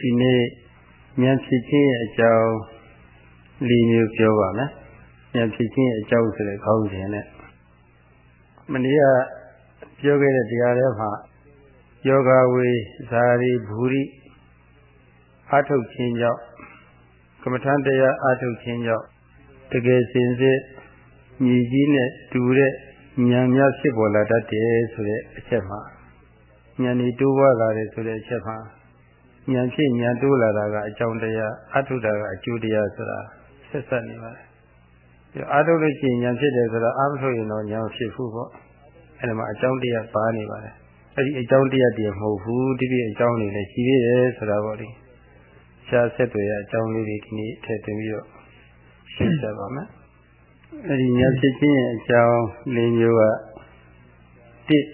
ဒီနေ့ဉာဏ်ဖြစ်ခြင်းရဲ့အကြောင်းလေးမျိုးပြောပါမယ်ဉာဏ်ဖြစ်ခြင်းရဲ့အကြောင်းဆိုတဲ့ခေါင်းစဉ်နဲ့မနေ့ကပြောခဲ့တဲ့တရားတွေမှာယောဂဝေဇာရီဘူရိအာထုတ်ခြင်းကြောင့်ကမ္မထတရားအာထုတ်ခြင်းကြောင့်တကယ်စင်စစ်ညီကြီးနဲ့တူတဲ့ဉာဏ်များဖြစ်ပေါ်လာတတ်တယ်ဆိုတဲ့အချက်မှာဉာဏ်ဤတိုးဝါလာတယ်ဆိုတဲ့အချက်မှာ ဉာဏ်ဖြစ်ဉာဏ်တိုးလာတာကအကြောင်းတရားအထုတာကအကျိုးတရားဆိုတာဆက်ဆက်နေပါတယ်။ဒီအာထုလို့ရှိရင်ဉာဏ်ဖြစ်တယ်ဆိုတာအာမထုတ်ရင်တော့ဉာဏ်ဖြစ်ဘူးပေါ့။အဲဒီမှာအကြောင်းတရားပါနေပါတယ်။အဲဒီအကြောင်းတရားတည်းမဟုတ်ဘူးဒီပြည့်အကြောင်းတွေလည်းရှိသေးတယ်ဆိုတာပေါ့လေ။ရှားဆက်တွေအကြောင်းလေးတွေဒီနေ့ထည့်သွင်းပြီးတော့ရှင်းပြပါမယ်။အဲဒီဉာဏ်ဖြစ်ခြင်းရဲ့အကြောင်းလေးမျိုးကတစ်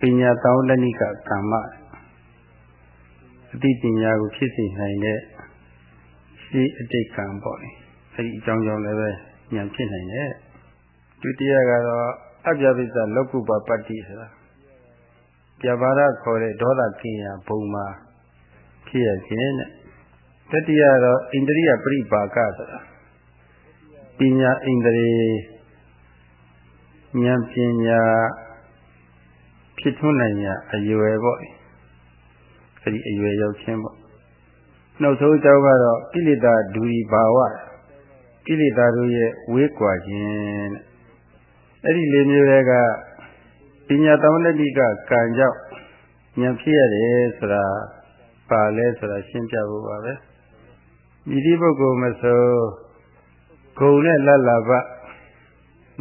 ပညာတောင်းတဏိကကမ္မ အသိပညာကိုဖြစ်စေနိုင်တဲ့ရှိအတိတ်ကံပေါ့လေအဲဒီအကြောင်းကြောင့်လည်းပဲဉာဏ်ဖြစ်နိုင်တယ်ဒုတိယကတော့အပြပိစ္ဆလောကုပပတ္တိဆိုတာပြဘာရခေါ်တဲ့ဒေါသကိညာဘုံမှာဖြစ်ရခြင်းတဲ့တတိယတော့ဣန္ဒြိယပရိပါကဆိုတာပညာဣန္ဒြေဉာဏ်ပညာဖြစ်ထွန်းနိုင်ရာအရွယ်ပေါ့ အဲ့ဒီအရွယ်ရောက်ခြင်းပေါ့နောက်ဆုံးအကြောင်းကတော့ကိလေသာဒူရီဘာဝကိလေသာတို့ရဲ့ဝေးကွာခြင်းတဲ့အဲ့ဒီလေးမျိုးတွေကပညာတောင်းတတိကကံကြောင့်ဉာဏ်ဖြစ်ရတယ်ဆိုတာပါလဲဆိုတာရှင်းပြဖို့ပါပဲမိတိပုဂ္ဂိုလ်မဆိုဂုံနဲ့လတ်လာပ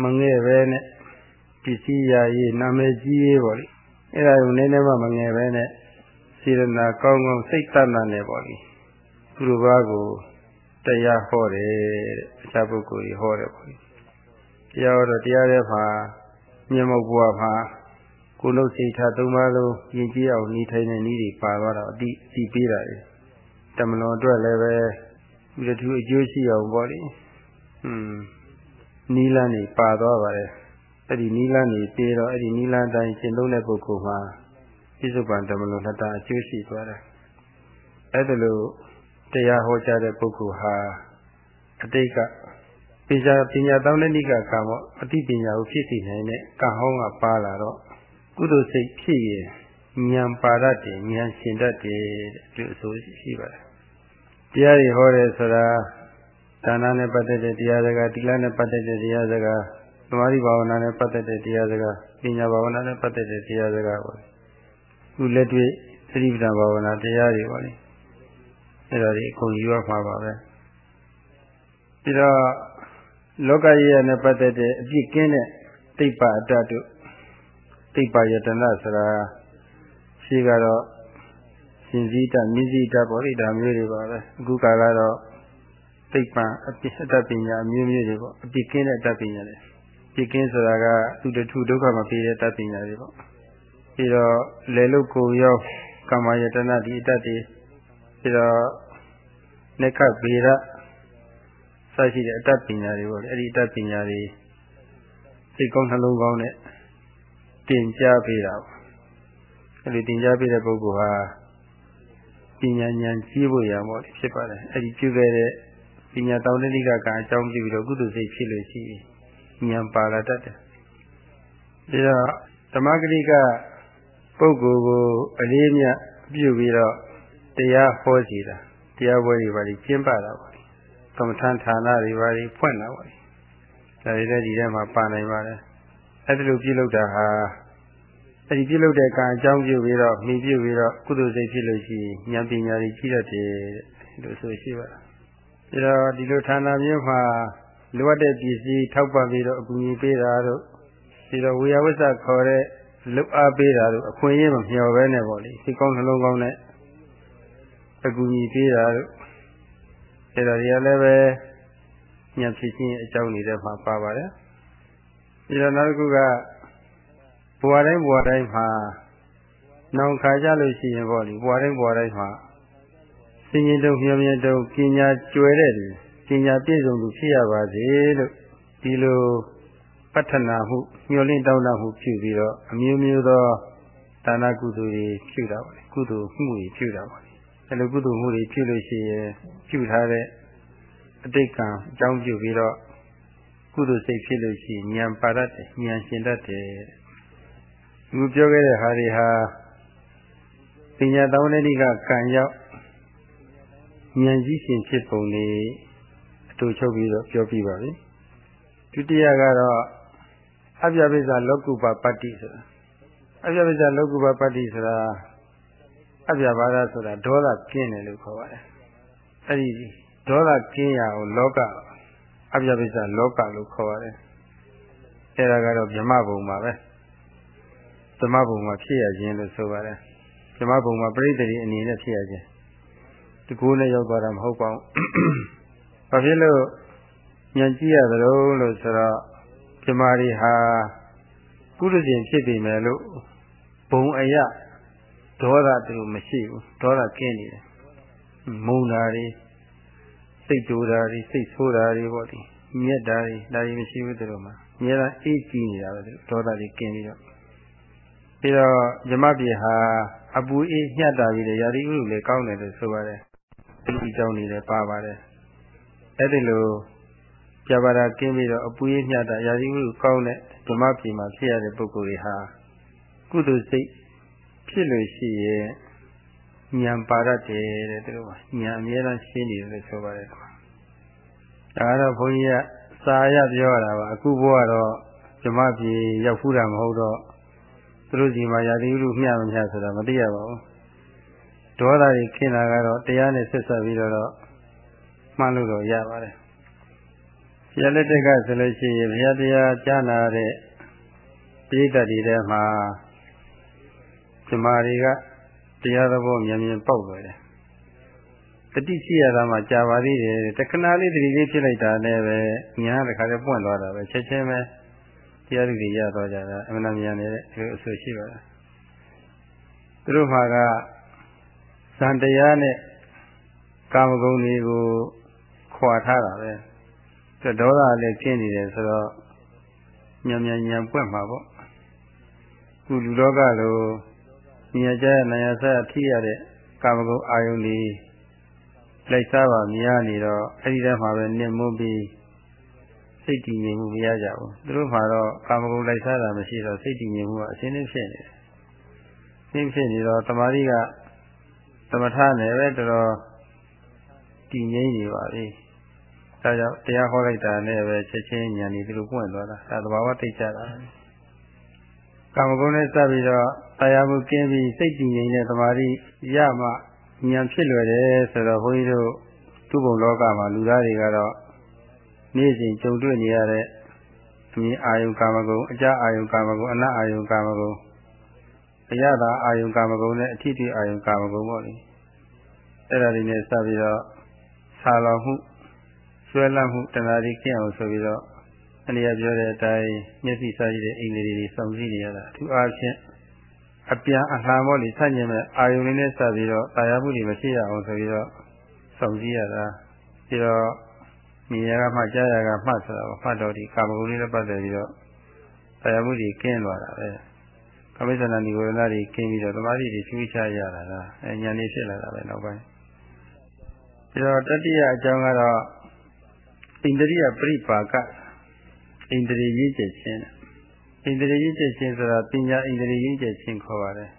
မငဲ့ပဲနဲ့ပစ္စည်းရာရေးနာမည်ကြီးရေးပေါ့လေအဲ့ဒါကိုနည်းနည်းမှမငယ်ပဲနဲ့ စေရနာကောင်းကောင်းစိတ်တတ်နာနဲ့ပေါ့လေသူတို့ဘာကိုတရားဟောတယ်တဲ့အခြားပုဂ္ဂိုလ်ကြီးဟောတယ်ပေါ့လေတရားဟောတော့တရားထဲမှာမြတ်မုတ်ဘုရားမှာကိုယ်လုံးစိတ်ထားသုံးပါးလုံးယဉ်ကျေးအောင်နေထိုင်တဲ့နည်းတွေပါသွားတော့အတိအတိပေးတာလေတမလွန်အတွက်လည်းပဲဒီလိုသူအကျိုးရှိအောင်ပေါ့လေဟွန်းနီလန်းနေပါသွားပါတယ်အဲ့ဒီနီလန်းနေပြီးတော့အဲ့ဒီနီလန်းတိုင်းရှင်းသုံးတဲ့ပုဂ္ဂိုလ်မှာ ပြစ္ဆုတ်ပန်တမလို့လက်တာအကျိုးရှိသွားတယ်အဲ့ဒါလို့တရားဟောကြားတဲ့ပုဂ္ဂိုလ်ဟာအတိတ်ကပညာပညာတောင်းတဲ့နိကကံပေါ့အတိပညာကိုဖြစ်စီနိုင်တဲ့ကံဟောင်းကပါလာတော့ကုသိုလ်စိတ်ဖြစ်ရင်ဉာဏ်ပါရတဲ့ဉာဏ်ရှင်တတ်တယ်တဲ့ဒီအဆိုရှိပါတယ်တရားတွေဟောတယ်ဆိုတာဒါနနဲ့ပတ်သက်တဲ့တရားစကားတိလနဲ့ပတ်သက်တဲ့တရားစကားသမာဓိဘာဝနာနဲ့ပတ်သက်တဲ့တရားစကားပညာဘာဝနာနဲ့ပတ်သက်တဲ့တရားစကားပေါ့ ခုလက်တွေ့သတိပဋ္ဌာန်ဘာဝနာတရားတွေပေါ့လေအဲ့ဒါတွေအကုန်ယူရမှာပါပဲပြီးတော့လောကကြီးရနဲ့ပတ်သက်တဲ့အပြစ်ကင်းတဲ့တိပ္ပအတ္တတို့တိပ္ပယတနာဆိုတာရှိကတော့ရှင်စည်းတမြင့်စည်းတပေါ့လေဒါမျိုးတွေပါပဲအခုကာလတော့သိပ္ပံအပြစ်အတ္တပညာအမျိုးမျိုးတွေပေါ့အပြစ်ကင်းတဲ့အတ္တပညာတွေပြစ်ကင်းဆိုတာကသူတထုဒုက္ခမပေးတဲ့အတ္တပညာတွေပေါ့ ပြီးတော့လေလုတ်ကိုရောကာမယတနာဒီအတ္တတွေပြီးတော့နေခဗေရစရှိတဲ့အတ္တပညာတွေပေါ့လေအဲ့ဒီအတ္တပညာတွေစိတ်ကောင်းနှလုံးကောင်းနဲ့တင်ကြားပေးတာပေါ့အဲ့ဒီတင်ကြားပေးတဲ့ပုဂ္ဂိုလ်ဟာပညာဉာဏ်ကြီးဖို့ရပေါ့ဖြစ်ပါတယ်အဲ့ဒီပြုခဲ့တဲ့ပညာတောင်းတတိကကံအကြောင်းပြုပြီးတော့ကုသိုလ်စိတ်ဖြစ်လို့ရှိရင်ဉာဏ်ပါလာတတ်တယ်ဒါတော့ဓမ္မဂရိက ပုဂ္ဂိုလ်ကိုအလေးမြတ်ပြုပြီးတော့တရားဟောစီတာတရားပွဲတွေပါလိကျင်းပတာပါကမ္မထန်ဌာနတွေပါလိဖွင့်တာပါဒါတွေလည်းဒီထဲမှာပါနိုင်ပါတယ်အဲ့ဒီလိုပြုလုပ်တာဟာအဲ့ဒီပြုလုပ်တဲ့ကံအကြောင်းပြုပြီးတော့မိပြုပြီးတော့ကုသိုလ်စိတ်ဖြစ်လို့ရှိရင်ဉာဏ်ပညာတွေကြီးတတ်တယ်လို့ဆိုရှိပါတယ်ဒါတော့ဒီလိုဌာနမျိုးမှာလိုအပ်တဲ့ပစ္စည်းထောက်ပံ့ပြီးတော့အကူအညီပေးတာတို့ဒီတော့ဝေယဝိသခေါ်တဲ့ လုအားပေးတာတို့အခွင့်အရေးမမျှော်ပဲနဲ့ပေါ့လေစိတ်ကောင်းနှလုံးကောင်းနဲ့အကူအညီပေးတာတို့အဲ့ဒါတွေကလည်းပဲညံဖြစ်ခြင်းအကြောင်းနေတဲ့မှာပါပါတယ်ဒီတော့နောက်တစ်ခုကဘဝတိုင်းဘဝတိုင်းမှာနောင်ခါကြလို့ရှိရင်ပေါ့လေဘဝတိုင်းဘဝတိုင်းမှာစင်ရင်တုံမျောမြင်တုံပညာကျွယ်တဲ့သူပညာပြည့်စုံသူဖြစ်ရပါစေလို့ဒီလို ပဋ္ဌနာမှုညှို့လင့်တောင်းတမှုပြုပြီးတော့အမျိုးမျိုးသောဒါနကုသိုလ်တွေပြုတာပါလေကုသိုလ်မှုတွေပြုတာပါလေအဲလိုကုသိုလ်မှုတွေပြုလို့ရှိရင်ပြုထားတဲ့အတိတ်ကံအကြောင်းပြုပြီးတော့ကုသိုလ်စိတ်ဖြစ်လို့ရှိရင်ဉာဏ်ပါတတ်တယ်ဉာဏ်ရှင်တတ်တယ်သူပြောခဲ့တဲ့ဟာတွေဟာပညာတောင်းတဲ့ဒီကကံရောက်ဉာဏ်ကြီးရှင်ဖြစ်ပုံလေးအတူချုပ်ပြီးတော့ပြောပြပါပြီဒုတိယကတော့ အပြပိစ္ဆာလောကုပပတ္တိဆိုတာအပြပိစ္ဆာလောကုပပတ္တိဆိုတာအပြဘာသာဆိုတာဒေါသကင်းတယ်လို့ခေါ်ပါတယ်အဲ့ဒီဒေါသကင်းရအောင်လောကအပြပိစ္ဆာလောကလို့ခေါ်ပါတယ်အဲ့ဒါကတော့ဗြဟ္မဘုံပါပဲဗြဟ္မဘုံမှာဖြစ်ရခြင်းလို့ဆိုပါတယ်ဗြဟ္မဘုံမှာပြိတ္တိအနေနဲ့ဖြစ်ရခြင်းဒီကိုယ်နဲ့ရောက်သွားတာမဟုတ်ပါဘူး။ဘာဖြစ်လို့ဉာဏ်ကြည့်ရသလိုလို့ဆိုတော့ ပြမာရီဟာကုသရှင်ဖြစ်ပြီမယ်လို့ဘုံအယဒေါသတူမရှိဘူးဒေါသကင်းနေတယ်။မုန်းတာတွေစိတ်တူတာတွေစိတ်ဆိုးတာတွေပေါ့ဒီမြက်တာတွေဒါတွေမရှိဘူးသူတို့မှာအများအားအေးကြည့်နေတာပဲဒေါသတွေကင်းပြီးတော့ပြီးတော့ဇမပြေဟာအပူအေးညှက်တာပြီးလေရာသီဥတုလည်းကောင်းတယ်လို့ဆိုပါတယ်ဒီအကြောင်းနေလည်းပါပါတယ်အဲ့ဒီလို ပြပါတာကင်းပြီးတော့အပူရေးမြတ်တာရာသီဥတုကောင်းတဲ့ဓမ္မပြည်မှာဖြစ်ရတဲ့ပုဂ္ဂိုလ်တွေဟာကုသိုလ်စိတ်ဖြစ်လို့ရှိရင်ဉာဏ်ပါရတယ်တဲ့သူတို့ကဉာဏ်အများအားရှင်းနေတယ်လို့ဆိုပါတယ်ဒါကတော့ဘုန်းကြီးကစာရပြောရတာပါအခုဘုရားတော့ဓမ္မပြည်ရောက်ဖူးတာမဟုတ်တော့သူတို့စီမှာရာသီဥတုမျှမမျှဆိုတာမသိရပါဘူးဒေါသတွေခင်းတာကတော့တရားနဲ့ဆက်ဆက်ပြီးတော့မှန်းလို့တော့ရပါတယ်။ ရလက်တက်ကဆိုလို့ရှိရင်ဘုရားတရားကြားနာတဲ့ပိဋကတ်တွေထဲမှာဇမားတွေကတရားသဘောမြန်မြန်ပေါက်သွားတယ်။တတိရှိရတာမှကြာပါသေးတယ်။တခဏလေးတတိလေးဖြစ်လိုက်တာနဲ့ပဲညာတခါလေးပွင့်သွားတာပဲချက်ချင်းပဲတရားတွေရသွားကြတာအမှန်တမြန်နေတဲ့ဒီလိုအဆိုရှိပါလား။သူတို့မှာကဇန်တရားနဲ့ကာမဂုဏ်တွေကိုခွာထားတာပဲ ဒေါသလည်းကျင်းနေတယ်ဆိုတော့ညံညံညံပွက်မှာပေါ့ခုလူလောကလိုမြင်ကြရနိုင်ရဆက်ထိရတဲ့ကာမဂုဏ်အာယုန်တွေလိုက်စားပါမြင်နေတော့အဲ့ဒီတည်းမှာပဲနစ်မွန်းပြီးစိတ်တည်ငြိမ်မှုမရကြဘူးသူတို့မှာတော့ကာမဂုဏ်လိုက်စားတာမရှိတော့စိတ်တည်ငြိမ်မှုကအစင်းနဲ့ဖြစ်နေတယ်ရှင်းဖြစ်နေတော့တမာရီကသမထနဲ့ပဲတော်တော်တည်ငြိမ်နေပါပြီ။ ဒါကြောင့်တရားဟောလိုက်တာနဲ့ပဲချက်ချင်းဉာဏ်ဤဒီလိုပွင့်သွားတာ။ဒါသဘာဝတိတ်ကြတာ။ကာမဂုဏ်နဲ့စပ်ပြီးတော့တရားမှုကင်းပြီးစိတ်တည်ငြိမ်တဲ့သမာဓိရမှဉာဏ်ဖြစ်လွယ်တယ်ဆိုတော့ဘုန်းကြီးတို့သူ့ဘုံလောကမှာလူသားတွေကတော့နေ့စဉ်ကြုံတွေ့နေရတဲ့အမြင်အာယုကာမဂုဏ်အကြအာယုကာမဂုဏ်အနအာယုကာမဂုဏ်အရသာအာယုကာမဂုဏ်နဲ့အထိတိအာယုကာမဂုဏ်ပေါ့လေအဲ့ဒါတွေနဲ့စပြီးတော့ဆာလောင်မှု ဆွဲလန့်မှုတဏှာတွေကျင့်အောင်ဆိုပြီးတော့အနေရပြောတဲ့အတိုင်းမျက်စိစားရတဲ့အိမ်လေးတွေစုံစည်းနေရတာအထူးအားဖြင့်အပြန်အလှန်ပေါ့လေဆန့်ကျင်မဲ့အာယုန်လေးနဲ့စပြီးတော့တာယာမှုတွေမရှိရအောင်ဆိုပြီးတော့စုံစည်းရတာပြီးတော့မြင်ရကမှကြားရကမှဆိုတာကိုမှတ်တော့ဒီကာမဂုဏ်လေးနဲ့ပတ်သက်ပြီးတော့တာယာမှုတွေကင်းသွားတာပဲကမိစ္ဆနာနိဝရဏတွေကင်းပြီးတော့သမာဓိတွေချွေးချရတာလားအဲဉာဏ်လေးဖြစ်လာတာပဲနောက်ပိုင်းပြီးတော့တတိယအကြောင်းကတော့ ဣန္ဒြိယပရိပါကဣန္ဒြေရင်းကျက်ခြင်းဣန္ဒြေရင်းကျက်ခြင်းဆိုတာပညာဣန္ဒြေရင်းကျက်ခြင်းခေါ်ပါတယ်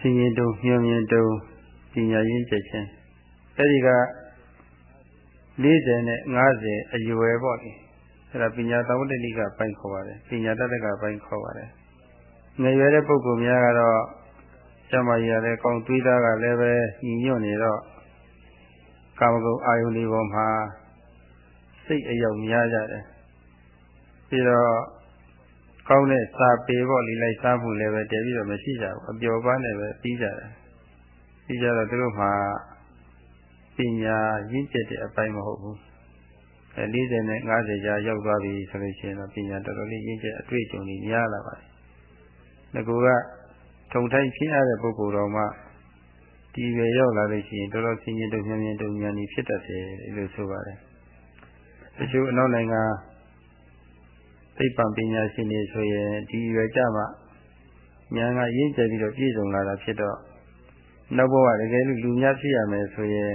ဆင်ရင်တုံညွှန်မြင်တုံပညာရင်းကျက်ခြင်းအဲဒီက40နဲ့50အရွယ်ပေါ့လေအဲဒါပညာသဝတ္တတိကပိုင်းခေါ်ပါတယ်ပညာတတ္တကပိုင်းခေါ်ပါတယ်ငယ်ရွယ်တဲ့ပုဂ္ဂိုလ်များကတော့ကျမကြီးရတဲ့ကောင်းသွေးသားကလည်းပဲညီညွတ်နေတော့ကာမဂုဏ်အာယုန်ဒီပေါ်မှာ စိတ်အယုံများကြတယ်ပြီးတော့ကောင်းတဲ့စာပေပေါ့လေလိုက်စားမှုလည်းပဲတည်ပြီးတော့မရှိကြဘူးအပျော်ပန်းနဲ့ပဲပြီးကြတယ်ပြီးကြတော့သူတို့မှာပညာရင့်ကျက်တဲ့အပိုင်းမဟုတ်ဘူးအဲ40နဲ့50ကြာရောက်သွားပြီဆိုလို့ရှိရင်တော့ပညာတော်တော်လေးရင့်ကျက်အတွေ့အကြုံကြီးများလာပါတယ်ငကူကထုံထိုင်းဖြစ်ရတဲ့ပုဂ္ဂိုလ်တော်မှဒီပဲရောက်လာလို့ရှိရင်တော်တော်ဆင်းရဲတုံ့ပြန်တုံ့ပြန်နေဖြစ်တတ်တယ်လို့ဆိုပါတယ် တချို့အနောက်နိုင်ငံသိပ္ပံပညာရှင်တွေဆိုရင်ဒီရွယ်ကြမှာဉာဏ်ကရင့်ကျက်ပြီးတော့ပြည့်စုံလာတာဖြစ်တော့နောက်ဘဝတကယ်လို့လူများဖြစ်ရမယ်ဆိုရင်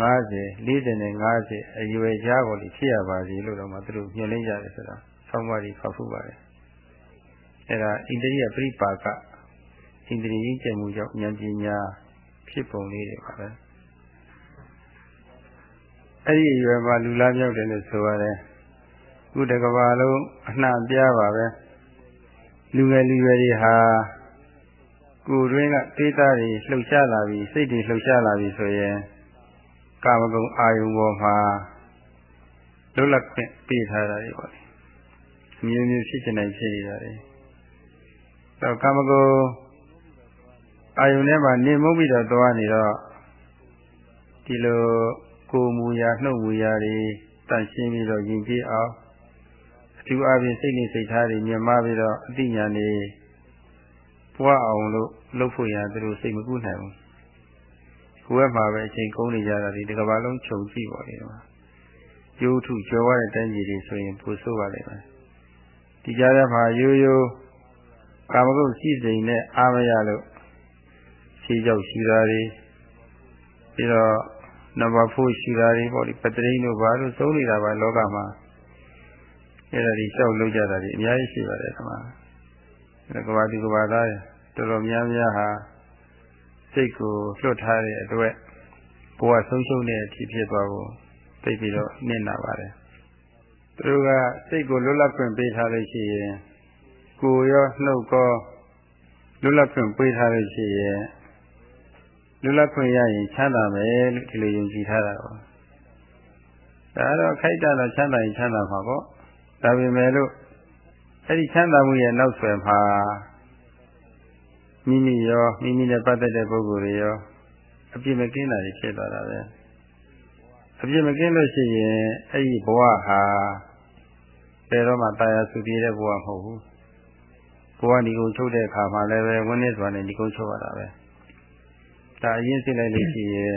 50 40နဲ့50အရွယ်ကြားပေါ်လိဖြစ်ရပါစေလို့တော့မှသူတို့ညွှန်လင်းကြတယ်ဆိုတာဆောင်းပါးကြီးဖောက်ဖူးပါတယ်အဲ့ဒါဣန္ဒြိယပရိပါကဣန္ဒြိယကျင့်မှုကြောင့်ဉာဏ်ပညာဖြစ်ပုံလေးတွေပါပဲ အဲ့ဒီရွယ်မှာလူလားမြောက်တယ်လို့ဆိုရတယ်ခုတကဘာလုံးအနှံ့ပြားပါပဲလူငယ်လူရွယ်တွေဟာကိုယ်တွင်းကတေးသားတွေလှုပ်ရှားလာပြီးစိတ်တွေလှုပ်ရှားလာပြီးဆိုရင်ကာမဂုဏ်အာယုံပေါ်မှာလွတ်လပ်ခွင့်ပေးထားတာတွေပေါ့လေအမျိုးမျိုးဖြစ်ချင်တိုင်းဖြစ်နေတာတွေတော့ကာမဂုဏ်အာယုန်ထဲမှာနေမှုပြီးတော့သွားနေတော့ဒီလို ကိုမူရာနှုတ်မူရာတွေတန့်ရှင်းပြီးတော့ယဉ်ကျေးအောင်အထူးအပြင်စိတ်နဲ့စိတ်ထားတွေမြင်မပြီးတော့အတိညာနေပွားအောင်လို့လုပ်ဖို့ရသူတို့စိတ်မကူးနိုင်ဘူးကိုယ်ကမှာပဲအချိန်ကုန်နေကြတာဒီတစ်ကမ္ဘာလုံးခြုံကြည့်ပါလေတော့ကျိုးထုကျော်ရတဲ့တိုင်းပြည်တွေဆိုရင်ပိုဆိုးပါလိမ့်မယ်ဒီကြားထဲမှာရိုးရိုးကာမဂုဏ်ရှိစိမ်နဲ့အာမရလို့ခြေကြောက်ရှိတာတွေပြီးတော့ နံပါတ်4ရှိတာတွေပေါ့ဒီပတရိန်တို့ဘာလို့သုံးနေတာပါလောကမှာအဲ့ဒါဒီလျှောက်လို့ကြတာဒီအများကြီးရှိပါတယ်ခမအဲ့ကဘာဒီကဘာသားတော်တော်များများဟာစိတ်ကိုလွတ်ထားတဲ့အတွက်ဘဝဆုံးရှုံးတဲ့အဖြစ်ဖြစ်သွားဖို့သိပြီးတော့နစ်နာပါတယ်သူတို့ကစိတ်ကိုလွတ်လပ်ခွင့်ပေးထားလို့ရှိရင်ကိုယ်ရောနှုတ်ကောလွတ်လပ်ခွင့်ပေးထားလို့ရှိရင် လွတ်လပ်ခွင့်ရရင်ချမ်းသာမယ်လို့ဒီလိုယုံကြည်ထားတာပေါ့ဒါတော့ခိုက်တာတော့ချမ်းသာရင်ချမ်းသာမှာပေါ့ဒါပေမဲ့လို့အဲ့ဒီချမ်းသာမှုရဲ့နောက်ဆွယ်မှာမိမိရောမိမိနဲ့ပတ်သက်တဲ့ပုဂ္ဂိုလ်တွေရောအပြစ်မကင်းတာတွေဖြစ်သွားတာပဲအပြစ်မကင်းလို့ရှိရင်အဲ့ဒီဘဝဟာဘယ်တော့မှတာယာစုပြေတဲ့ဘဝမဟုတ်ဘူးဘဝဒီကုန်းချုပ်တဲ့အခါမှာလည်းပဲဝိနည်းစွာနဲ့ဒီကုန်းချုပ်ရတာပဲ ဒါအရင်စိတ်လိုက်လို့ရှိရင်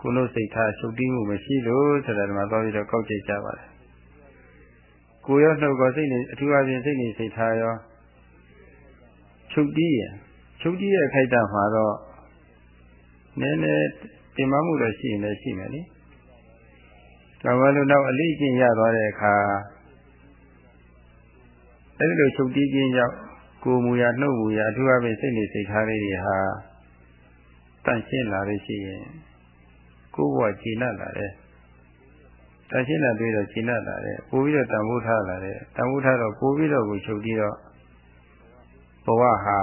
ကိုယ်တို့စိတ်ထားချုပ်တီးမှုမရှိလို့ဆိုတာဒီမှာသွားပြီးတော့ကောက်ကြည့်ကြပါတယ်ကိုယ်ရောနှုတ်ကောစိတ်နေအထူးအပြင်စိတ်နေစိတ်ထားရောချုပ်တီးရချုပ်တီးရဲ့ခိုက်တာမှာတော့နည်းနည်းတင်မမှုတော့ရှိရင်လည်းရှိမယ်လေဒါမှလို့တော့အလေးကျင့်ရသွားတဲ့အခါအဲဒီလိုချုပ်တီးခြင်းကြောင့်ကိုယ်မူရာနှုတ်မူရာအထူးအပြင်စိတ်နေစိတ်ထားလေးတွေဟာ တန့်ရှင်းလာလို့ရှိရင်ကိုယ်ဘဝကြည်နပ်လာတယ်တန့်ရှင်းလာပြီးတော့ကြည်နပ်လာတယ်ပို့ပြီးတော့တန်ဖိုးထားလာတယ်တန်ဖိုးထားတော့ပို့ပြီးတော့ကိုချုပ်ပြီးတော့ဘဝဟာ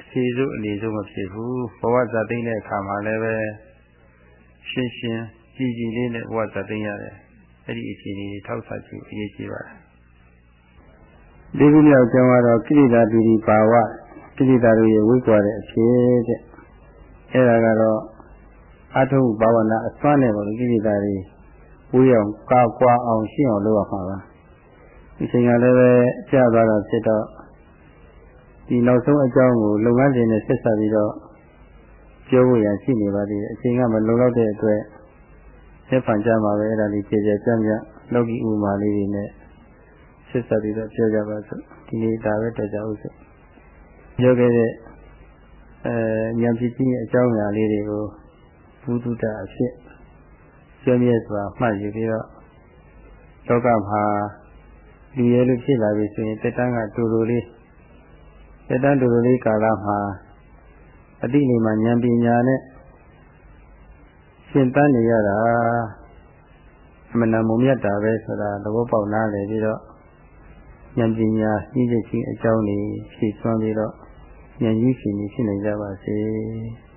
အခြေစုအနေစုမဖြစ်ဘူးဘဝဇာတိတဲ့အခါမှာလည်းပဲရှင်းရှင်းကြည်ကြည်လေးနဲ့ဘဝဇာတိရတယ်အဲ့ဒီအခြေအနေထောက်ဆကြည့်အရေးကြီးပါတယ်ဒီခုမြောက်ကျောင်းကတော့ကိရိတာဒူဒီပါဝကိရိတာတို့ရဲ့ဝိကွာတဲ့အဖြစ်တဲ့ အဲ့ဒါကတော့အထုဘာဝနာအစွမ်းနဲ့ပေါ့ကိရိတာတွေဝေးအောင်ကာကွာအောင်ရှင်းအောင်လုပ်ရမှာပါဒီချိန်ကလည်းပဲကြာသွားတော့ဖြစ်တော့ဒီနောက်ဆုံးအကြောင်းကိုလုပ်ငန်းစဉ်နဲ့ဆက်ဆက်ပြီးတော့ပြောဖို့ရရှိနေပါသေးတယ်အချိန်ကမလုံလောက်တဲ့အတွက်ဆက်ဖန်ကြမှာပဲအဲ့ဒါလေးကျေကျေကြမ်းကြမ်းလောကီဥမာလေးတွေနဲ့ဆက်ဆက်ပြီးတော့ပြောကြပါစို့ဒီနေ့ဒါပဲတော်ကြအောင်စို့ပြောခဲ့တဲ့ အဲဉာဏ်ဖြစ်ခြင်းအကြောင်းအရာလေးတွေကိုဘုဒ္ဓတာအဖြစ်ကျွမ်းမြဲစွာမှတ်ယူပြီးတော့လောကမှာလူရဲလို့ဖြစ်လာပြီဆိုရင်တက်တန်းကတူတူလေးတက်တန်းတူတူလေးကာလမှာအတိနေမှာဉာဏ်ပညာနဲ့ရှင်တန်းနေရတာအမှန်တန်မုံမြတ်တာပဲဆိုတာသဘောပေါက်နားလည်ပြီးတော့ဉာဏ်ပညာကြီးကြီးချင်းအကြောင်းတွေဖြည့်ဆွမ်းပြီးတော့ ဉာဏ်ကြီးရှင်ကြီးဖြစ်နိုင်ကြပါစေ။